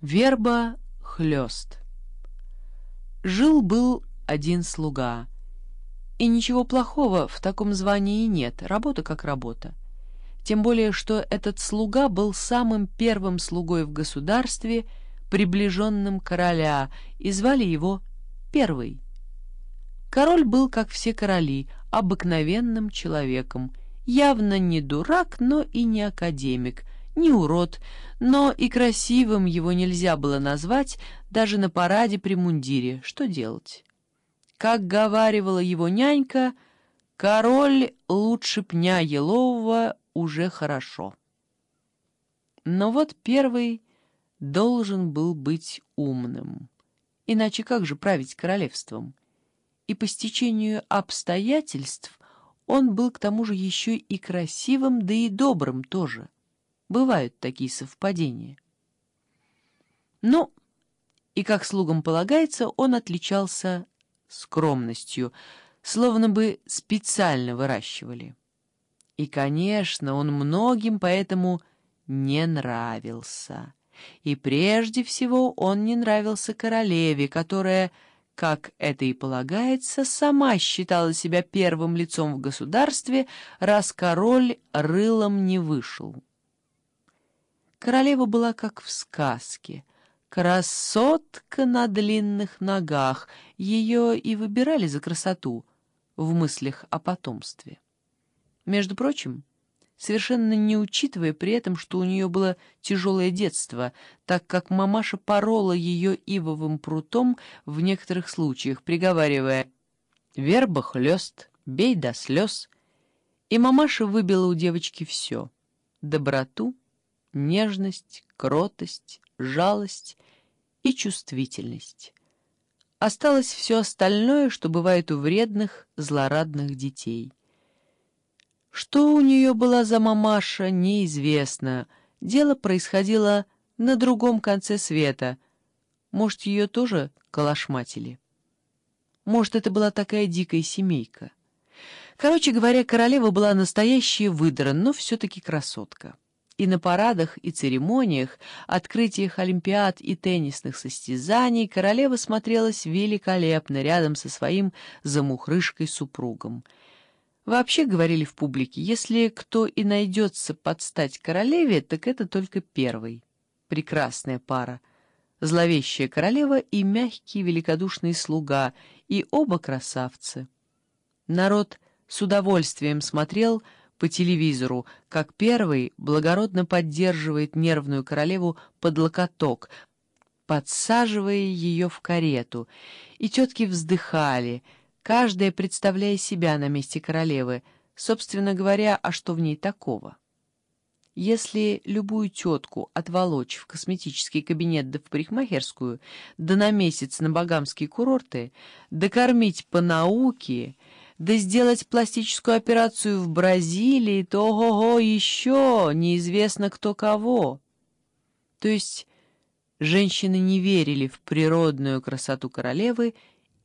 Верба хлёст. Жил-был один слуга. И ничего плохого в таком звании нет, работа как работа. Тем более, что этот слуга был самым первым слугой в государстве, приближенным короля, и звали его Первый. Король был, как все короли, обыкновенным человеком, явно не дурак, но и не академик — не урод, но и красивым его нельзя было назвать даже на параде при мундире. Что делать? Как говаривала его нянька, король лучше пня елового уже хорошо. Но вот первый должен был быть умным. Иначе как же править королевством? И по стечению обстоятельств он был к тому же еще и красивым, да и добрым тоже. Бывают такие совпадения. Ну, и как слугам полагается, он отличался скромностью, словно бы специально выращивали. И, конечно, он многим поэтому не нравился. И прежде всего он не нравился королеве, которая, как это и полагается, сама считала себя первым лицом в государстве, раз король рылом не вышел. Королева была как в сказке. Красотка на длинных ногах. Ее и выбирали за красоту в мыслях о потомстве. Между прочим, совершенно не учитывая при этом, что у нее было тяжелое детство, так как мамаша порола ее ивовым прутом в некоторых случаях, приговаривая «Верба хлест, бей до слез». И мамаша выбила у девочки все — доброту, нежность, кротость, жалость и чувствительность. Осталось все остальное, что бывает у вредных, злорадных детей. Что у нее была за мамаша, неизвестно. Дело происходило на другом конце света. Может, ее тоже калашматили? Может, это была такая дикая семейка? Короче говоря, королева была настоящая выдра, но все-таки красотка и на парадах и церемониях, открытиях олимпиад и теннисных состязаний королева смотрелась великолепно рядом со своим замухрышкой-супругом. Вообще, говорили в публике, если кто и найдется под стать королеве, так это только первый. Прекрасная пара. Зловещая королева и мягкий великодушный слуга, и оба красавцы. Народ с удовольствием смотрел, по телевизору, как первый благородно поддерживает нервную королеву под локоток, подсаживая ее в карету, и тетки вздыхали, каждая представляя себя на месте королевы, собственно говоря, а что в ней такого? Если любую тетку отволочь в косметический кабинет да в парикмахерскую, да на месяц на багамские курорты, да кормить по науке да сделать пластическую операцию в Бразилии, то ого-го еще неизвестно кто кого. То есть женщины не верили в природную красоту королевы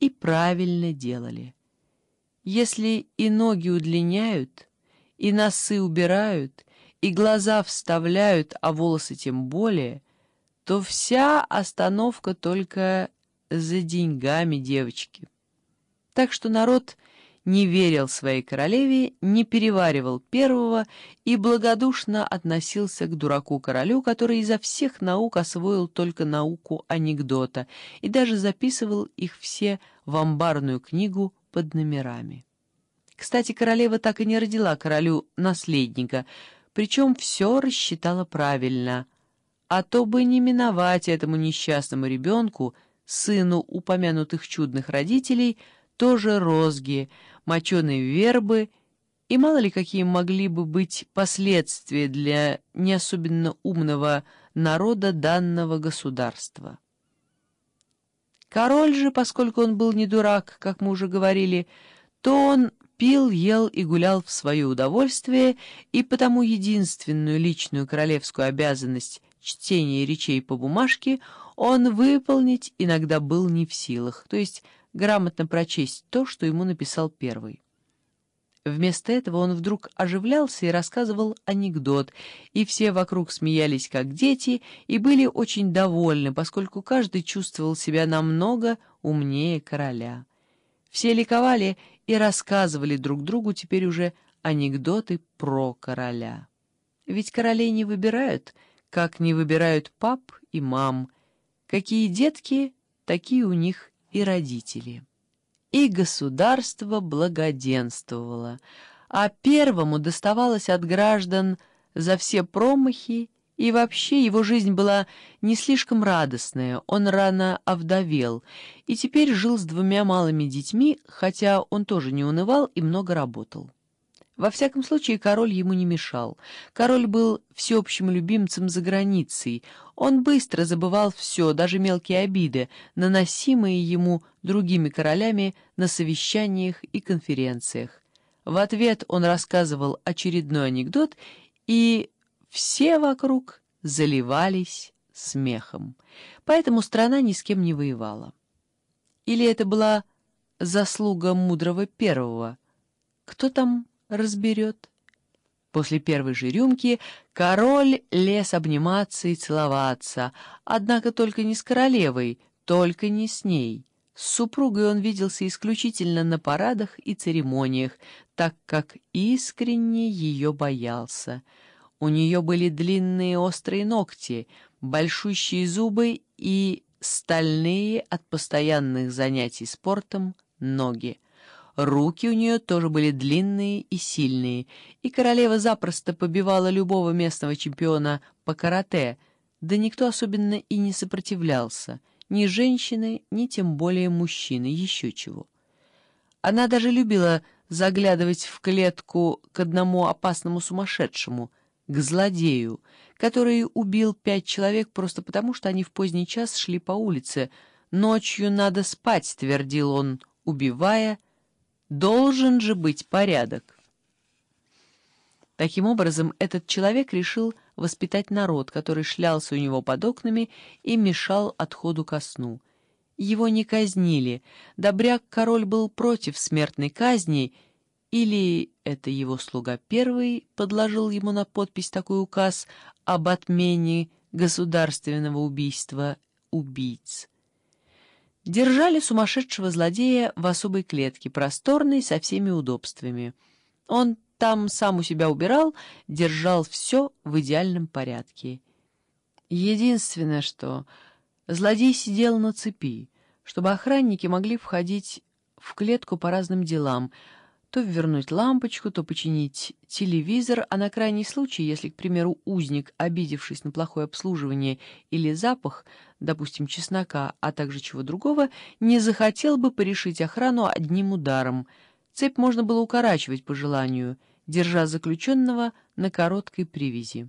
и правильно делали. Если и ноги удлиняют, и носы убирают, и глаза вставляют, а волосы тем более, то вся остановка только за деньгами девочки. Так что народ не верил своей королеве, не переваривал первого и благодушно относился к дураку-королю, который изо всех наук освоил только науку анекдота и даже записывал их все в амбарную книгу под номерами. Кстати, королева так и не родила королю наследника, причем все рассчитала правильно, а то бы не миновать этому несчастному ребенку, сыну упомянутых чудных родителей, тоже розги, моченые вербы и мало ли какие могли бы быть последствия для не особенно умного народа данного государства. Король же, поскольку он был не дурак, как мы уже говорили, то он пил, ел и гулял в свое удовольствие, и потому единственную личную королевскую обязанность чтения речей по бумажке он выполнить иногда был не в силах, то есть грамотно прочесть то, что ему написал первый. Вместо этого он вдруг оживлялся и рассказывал анекдот, и все вокруг смеялись как дети и были очень довольны, поскольку каждый чувствовал себя намного умнее короля. Все ликовали и рассказывали друг другу теперь уже анекдоты про короля. Ведь королей не выбирают, как не выбирают пап и мам. Какие детки, такие у них и родители и государство благоденствовало, а первому доставалось от граждан за все промахи, и вообще его жизнь была не слишком радостная, он рано овдовел и теперь жил с двумя малыми детьми, хотя он тоже не унывал и много работал. Во всяком случае, король ему не мешал. Король был всеобщим любимцем за границей. Он быстро забывал все, даже мелкие обиды, наносимые ему другими королями на совещаниях и конференциях. В ответ он рассказывал очередной анекдот, и все вокруг заливались смехом. Поэтому страна ни с кем не воевала. Или это была заслуга мудрого первого? Кто там разберет. После первой же рюмки король лез обниматься и целоваться, однако только не с королевой, только не с ней. С супругой он виделся исключительно на парадах и церемониях, так как искренне ее боялся. У нее были длинные острые ногти, большущие зубы и стальные от постоянных занятий спортом ноги. Руки у нее тоже были длинные и сильные, и королева запросто побивала любого местного чемпиона по карате, да никто особенно и не сопротивлялся, ни женщины, ни тем более мужчины, еще чего. Она даже любила заглядывать в клетку к одному опасному сумасшедшему, к злодею, который убил пять человек просто потому, что они в поздний час шли по улице. «Ночью надо спать», — твердил он, убивая, — Должен же быть порядок. Таким образом, этот человек решил воспитать народ, который шлялся у него под окнами и мешал отходу ко сну. Его не казнили, добряк-король был против смертной казни, или это его слуга первый подложил ему на подпись такой указ об отмене государственного убийства убийц. Держали сумасшедшего злодея в особой клетке, просторной, со всеми удобствами. Он там сам у себя убирал, держал все в идеальном порядке. Единственное, что злодей сидел на цепи, чтобы охранники могли входить в клетку по разным делам — то вернуть лампочку, то починить телевизор, а на крайний случай, если, к примеру, узник, обидевшись на плохое обслуживание или запах, допустим, чеснока, а также чего другого, не захотел бы порешить охрану одним ударом. Цепь можно было укорачивать по желанию, держа заключенного на короткой привязи.